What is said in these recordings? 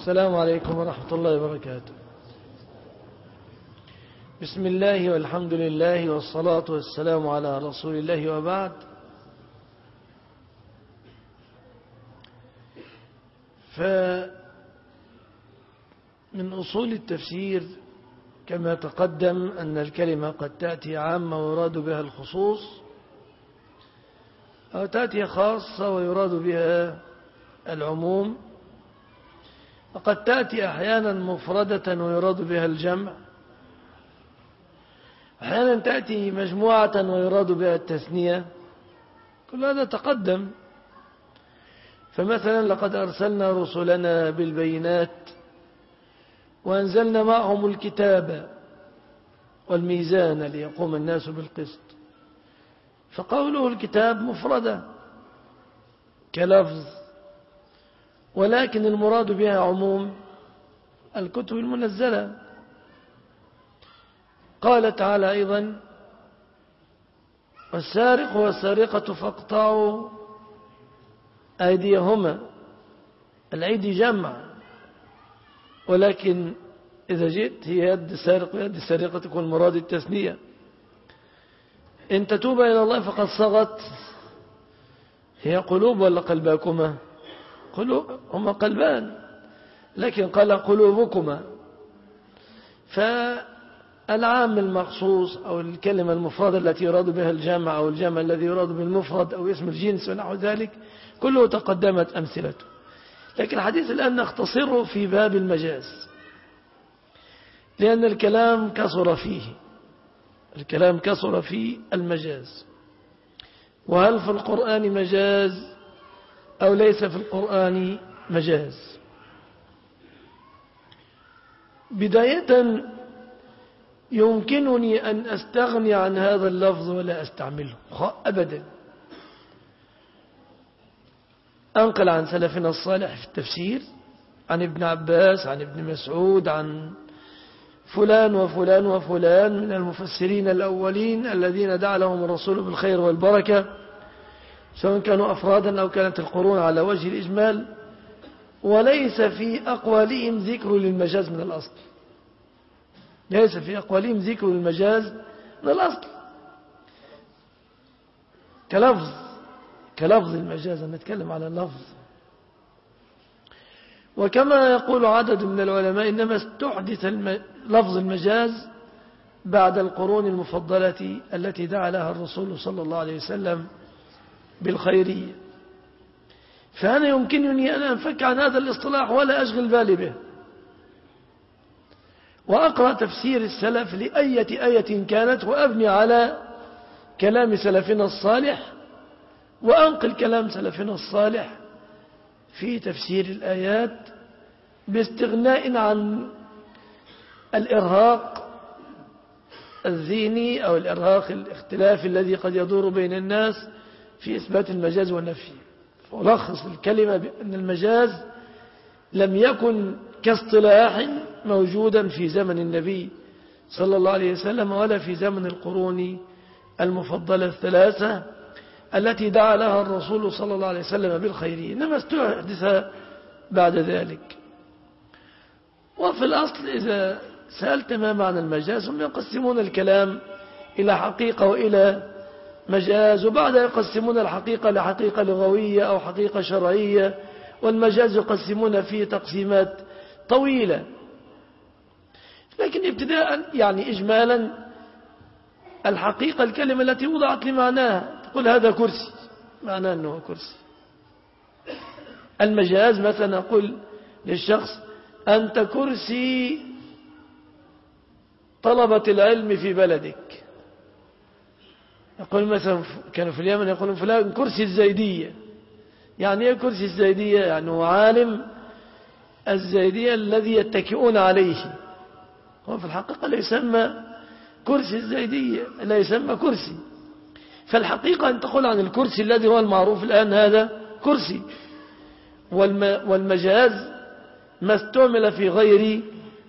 السلام عليكم ورحمة الله وبركاته. بسم الله والحمد لله والصلاة والسلام على رسول الله وبعد. فمن أصول التفسير كما تقدم أن الكلمة قد تأتي عامة ويراد بها الخصوص أو تأتي خاصة ويراد بها العموم. وقد تأتي أحيانا مفردة ويراد بها الجمع. أحيانا تأتي مجموعة ويراد بها التثنية. كل هذا تقدم. فمثلا لقد أرسلنا رسلنا بالبينات وأنزلنا معهم الكتاب والميزان ليقوم الناس بالقسط. فقوله الكتاب مفردة كلفظ ولكن المراد بها عموم الكتب المنزلة. قال تعالى أيضا والسارق والسارقة فاقطعوا أيديهما. الأيدي جمع ولكن إذا جئت هي يد السارق ويد السارقة تكون مراد التثنية. إن تتوب إلى الله فقد صغت هي قلوب ولا قلباكما؟ قلوب هما قلبان. لكن قال قلوبكما. فالعام المخصوص أو الكلمة المفردة التي يراد بها الجامع أو الجامع الذي يراد بالمفرد أو اسم الجنس ونحو ذلك كله تقدمت أمثلته. لكن الحديث الآن نختصره في باب المجاز. لأن الكلام كثر فيه. الكلام كثر في المجاز. وهل في القرآن مجاز؟ أو ليس في القرآن مجاز. بداية يمكنني أن أستغني عن هذا اللفظ ولا أستعمله. أبدا. أنقل عن سلفنا الصالح في التفسير عن ابن عباس عن ابن مسعود عن فلان وفلان وفلان من المفسرين الأولين الذين دعا لهم الرسول بالخير والبركة. سواء كانوا أفرادا أو كانت القرون على وجه الإجمال وليس في أقوالهم ذكر للمجاز من الأصل. ليس في أقوالهم ذكر للمجاز من الأصل. كلفظ كلفظ المجاز نتكلم على اللفظ. وكما يقول عدد من العلماء إنما استحدث لفظ المجاز بعد القرون المفضلة التي دعا لها الرسول صلى الله عليه وسلم بالخيرية. فأنا يمكنني أن أنفك عن هذا الاصطلاح ولا أشغل بالي به. وأقرأ تفسير السلف لأية آية كانت وأبني على كلام سلفنا الصالح وأنقل كلام سلفنا الصالح في تفسير الآيات باستغناء عن الإرهاق الذهني أو الإرهاق الاختلاف الذي قد يدور بين الناس في إثبات المجاز والنفي. فألخص الكلمة بأن المجاز لم يكن كاصطلاح موجودا في زمن النبي صلى الله عليه وسلم ولا في زمن القرون المفضلة الثلاثة التي دعا لها الرسول صلى الله عليه وسلم بالخيرية إنما استحدث بعد ذلك. وفي الأصل إذا سألت ما معنى المجاز هم يقسمون الكلام إلى حقيقة وإلى مجاز وبعد يقسمون الحقيقة لحقيقة لغوية أو حقيقة شرعية والمجاز يقسمون فيه تقسيمات طويلة. لكن ابتداء يعني إجمالا الحقيقة الكلمة التي وضعت لمعناها تقول هذا كرسي. معناه أنه كرسي. المجاز مثلا أقول للشخص أنت كرسي طلبة العلم في بلدك. يقول مثلا كانوا في اليمن يقولون فلان كرسي الزيدية. يعني إيه كرسي الزيدية؟ يعني هو عالم الزيدية الذي يتكئون عليه. هو في الحقيقة لا يسمى كرسي الزيدية لا يسمى كرسي. فالحقيقة أن تقول عن الكرسي الذي هو المعروف الآن هذا كرسي. والمجاز ما استعمل في غير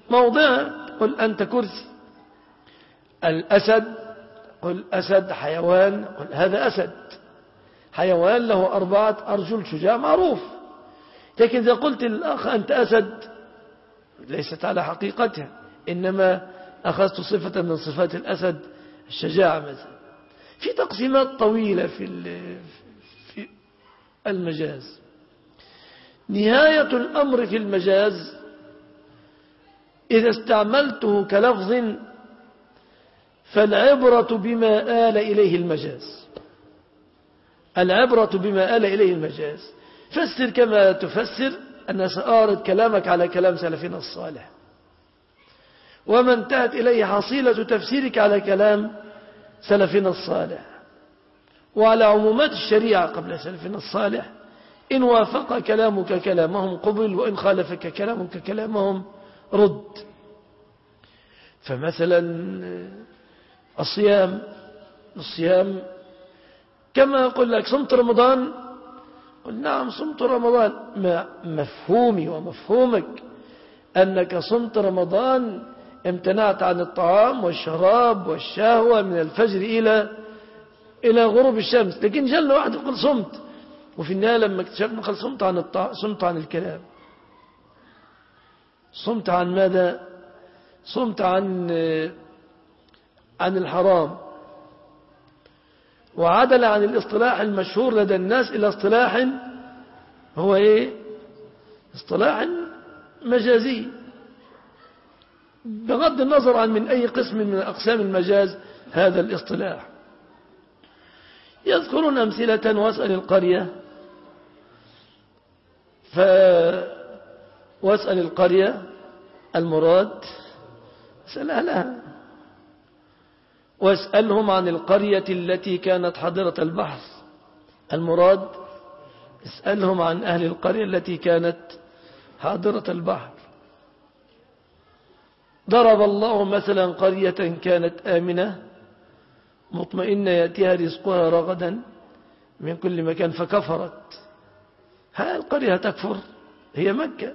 موضع. قل أنت كرسي. الأسد قل أسد حيوان قل هذا أسد. حيوان له أربعة أرجل شجاع معروف. لكن إذا قلت للأخ أنت أسد ليست على حقيقتها. إنما أخذت صفة من صفات الأسد الشجاعة مثلا. في تقسيمات طويلة في في المجاز. نهاية الأمر في المجاز إذا استعملته كلفظ فالعبرة بما آل إليه المجاز. العبرة بما آل إليه المجاز. فسر كما تفسر أنا سأعرض كلامك على كلام سلفنا الصالح. وما انتهت إليه حصيلة تفسيرك على كلام سلفنا الصالح. وعلى عمومات الشريعة قبل سلفنا الصالح إن وافق كلامك كلامهم قبل وإن خالفك كلامك كلامهم رد. فمثلا الصيام الصيام كما أقول لك صمت رمضان؟ قل نعم صمت رمضان. ما مفهومي ومفهومك أنك صمت رمضان امتنعت عن الطعام والشراب والشهوة من الفجر إلى إلى غروب الشمس. لكن جل واحد يقول صمت. وفي النهاية لما اكتشفنا قال صمت عن الطع... صمت عن الكلام. صمت عن ماذا؟ صمت عن عن الحرام. وعدل عن الاصطلاح المشهور لدى الناس إلى اصطلاح هو إيه؟ اصطلاح مجازي. بغض النظر عن من أي قسم من أقسام المجاز هذا الاصطلاح. يذكرون أمثلة واسأل القرية. ف واسأل القرية المراد. اسأل أهلها واسألهم عن القرية التي كانت حضرة البحث. المراد اسألهم عن أهل القرية التي كانت حاضرة البحر ضرب الله مثلا قرية كانت آمنة مطمئنة يأتيها رزقها رغدا من كل مكان فكفرت. ها القرية تكفر هي مكة.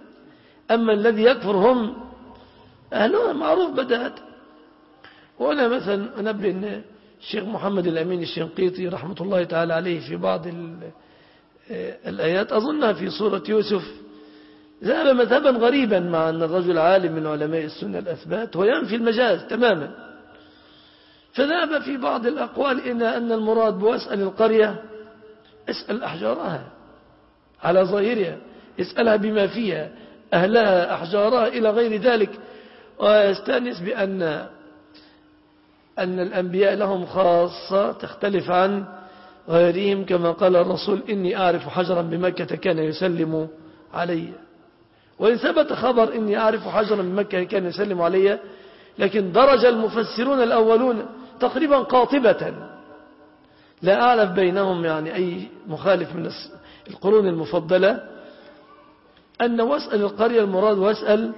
أما الذي يكفر هم أهلها معروف بدأت وأنا مثلا أنبه أن الشيخ محمد الأمين الشنقيطي رحمة الله تعالى عليه في بعض الآيات أظنها في سورة يوسف ذهب مذهبا غريبا مع أن الرجل عالم من علماء السنة الأثبات وينفي المجاز تماما. فذهب في بعض الأقوال إلى أن المراد بواسأل القرية اسأل أحجارها على ظاهرها اسألها بما فيها أهلها أحجارها إلى غير ذلك. ويستأنس بأن أن الأنبياء لهم خاصة تختلف عن غيرهم كما قال الرسول إني أعرف حجرا بمكة كان يسلم علي. وإن ثبت خبر إني أعرف حجرا بمكة كان يسلم علي لكن درج المفسرون الأولون تقريبا قاطبة. لا أعرف بينهم يعني أي مخالف من القرون المفضلة. أن واسأل القرية المراد واسأل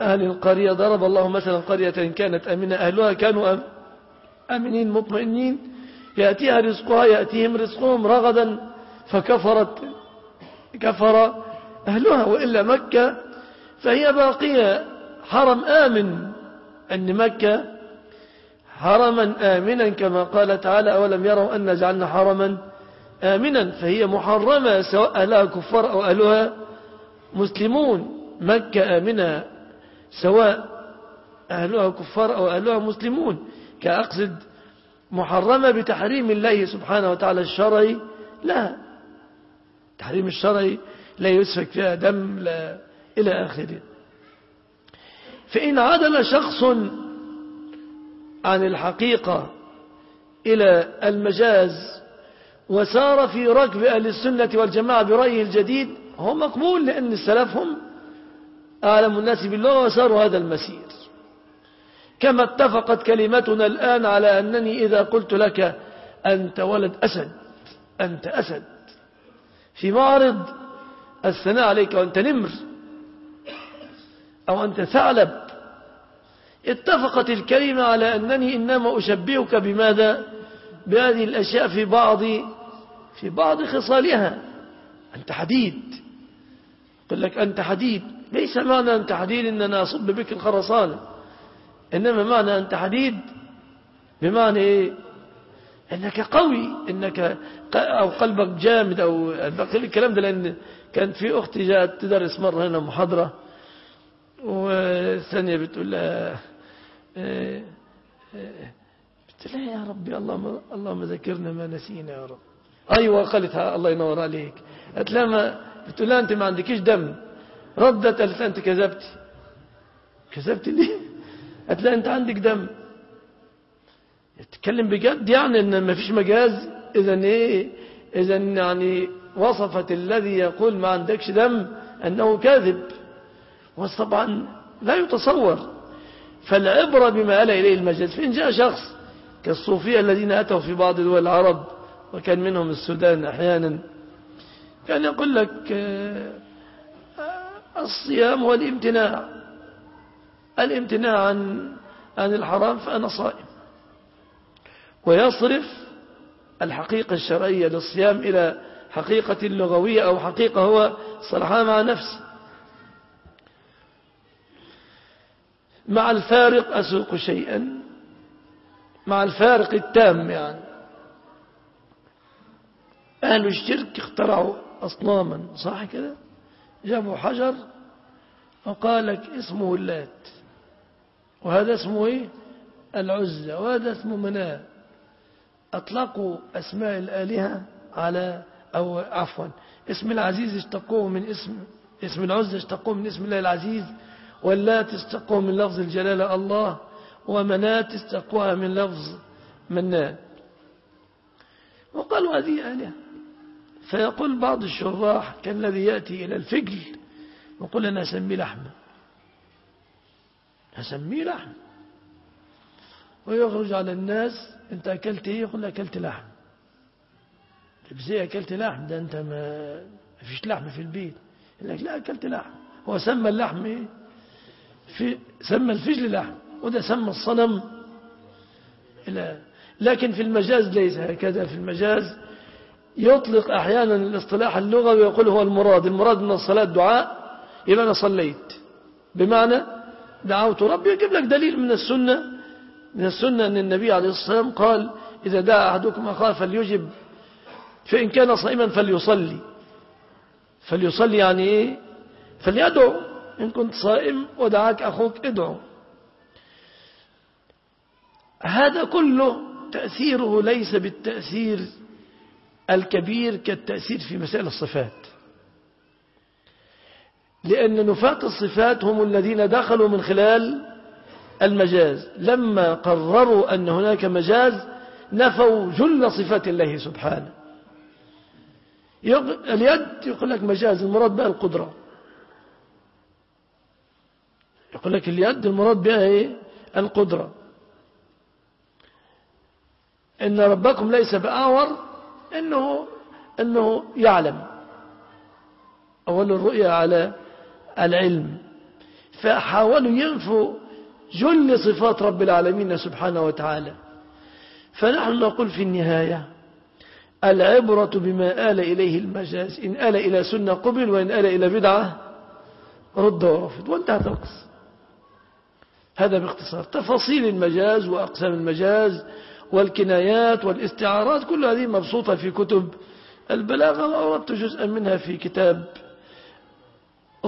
أهل القرية ضرب الله مثلا قرية كانت أمنة أهلها كانوا أمنين مطمئنين. يأتيها رزقها يأتيهم رزقهم رغدا فكفرت كفر أهلها وإلا مكة فهي باقية. حرم آمن أن مكة حرما آمنا كما قال تعالى أولم يروا أن جعلنا حرما آمنا؟ فهي محرمة سواء أهلها كفار أو أهلها مسلمون. مكة آمنة سواء أهلها كفار أو أهلها مسلمون. كأقصد محرمة بتحريم الله سبحانه وتعالى الشرعي؟ لا. تحريم الشرعي لا يسفك فيها دم لا إلى آخره. فإن عدل شخص عن الحقيقة إلى المجاز وسار في ركب أهل السنة والجماعة برأيه الجديد هو مقبول لأن السلف هم أعلم الناس بالله وساروا هذا المسير. كما اتفقت كلمتنا الآن على أنني إذا قلت لك أنت ولد أسد أنت أسد. في معرض الثناء عليك وأنت نمر أو أنت ثعلب. اتفقت الكلمة على أنني إنما أشبهك بماذا؟ بهذه الأشياء في بعض في بعض خصالها. أنت حديد. قل لك أنت حديد. ليس معنى أنت حديد إن أنا أصب بك الخرسانة. إنما معنى أنت حديد بمعنى إيه إنك قوي إنك أو قلبك جامد أو الكلام ده لأن كانت في أختي جاءت تدرس مرة هنا محاضرة والثانية بتقول لها إيه، إيه، قلت لها يا ربي اللهم اللهم ذكرنا ما نسينا يا رب. أيوة قالتها الله ينور عليك. قلت لها ما قلت لها أنت ما عندكيش دم. ردت قالت أنت كذبتي. كذبتي ليه؟ لها أنت عندك دم. تتكلم بجد يعني إن ما فيش مجاز؟ اذا إيه؟ اذا يعني وصفت الذي يقول ما عندكش دم أنه كاذب. طبعا لا يتصور. فالعبرة بما آل إليه المجاز. فإن جاء شخص كالصوفية الذين أتوا في بعض دول العرب وكان منهم السودان أحيانا كان يقول لك آه، الصيام والامتناع. الامتناع عن عن الحرام فأنا صائم. ويصرف الحقيقة الشرعية للصيام إلى حقيقة لغوية أو حقيقة هو صلحها مع نفسه. مع الفارق أسوق شيئا. مع الفارق التام يعني. أهل الشرك اخترعوا أصناما صح كده؟ جابوا حجر وقال لك اسمه اللات وهذا اسمه إيه؟ العزة. وهذا اسمه مناه أطلقوا أسماء الآلهة على أو عفوا. اسم العزيز اشتقوه من اسم اسم العزة اشتقوه من اسم الله العزيز. واللات اشتقوه من لفظ الجلالة الله. ومنات اشتقوها من لفظ منان وقالوا هذه آلهة. فيقول بعض الشراح كالذي يأتي إلى الفجل ويقول أنا أسميه لحمة. أسميه لحم. ويخرج على الناس انت أكلت إيه؟ يقول أكلت لحم. طيب إزاي أكلت لحم؟ ده أنت ما فيش لحم في البيت. يقول لك لا أكلت لحم. هو سمى اللحم إيه؟ في سمى الفجل لحم. وده سمى الصنم. لا لكن في المجاز ليس هكذا. في المجاز يطلق أحيانا الاصطلاح اللغوي ويقول هو المراد. المراد من الصلاة دعاء يبقى أنا صليت. بمعنى دعوت ربي يجيب لك دليل من السنة من السنة أن النبي عليه الصلاة والسلام قال إذا دعا أحدكم أخاه فليجب فإن كان صائما فليصلي. فليصلي يعني إيه؟ فليدعو إن كنت صائم ودعاك أخوك ادعو. هذا كله تأثيره ليس بالتأثير الكبير كالتأثير في مسائل الصفات. لأن نفاة الصفات هم الذين دخلوا من خلال المجاز. لما قرروا أن هناك مجاز نفوا جل صفات الله سبحانه. اليد يقول لك مجاز المراد بها القدرة. يقول لك اليد المراد بها إيه؟ القدرة. إن ربكم ليس بأعور إنه, إنه يعلم. أول الرؤيا على العلم. فحاولوا ينفوا جل صفات رب العالمين سبحانه وتعالى. فنحن نقول في النهاية العبرة بما آل إليه المجاز. إن آل إلى سنة قبل وإن آل إلى بدعة رد ورفض وانتهت القصة. هذا باختصار. تفاصيل المجاز وأقسام المجاز والكنايات والاستعارات كل هذه مبسوطة في كتب البلاغة وأردت جزءا منها في كتاب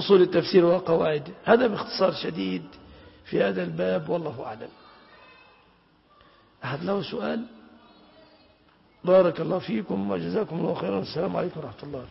أصول التفسير وقواعد هذا باختصار شديد في هذا الباب والله أعلم. أحد له سؤال؟ بارك الله فيكم وجزاكم الله خيرا. السلام عليكم ورحمة الله.